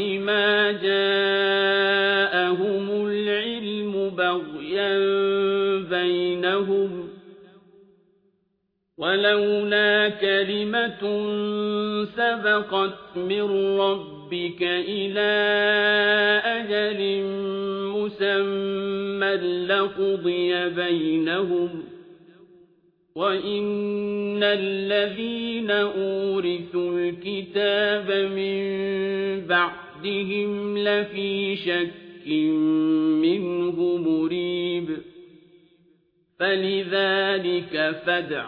ما جاءهم العلم بغيا بينهم ولولا كلمة سبقت من ربك إلى أجل مسمى لقضي بينهم وإن الذين أورثوا الكتاب من بعدهم لفي شك منه مريب فلذلك فدع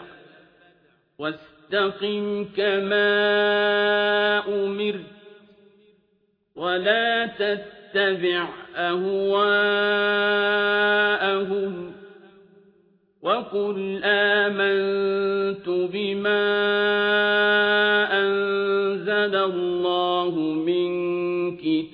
واستقم كما أمرت ولا تتبع أهواءهم وقل آمنت بما أنزل الله من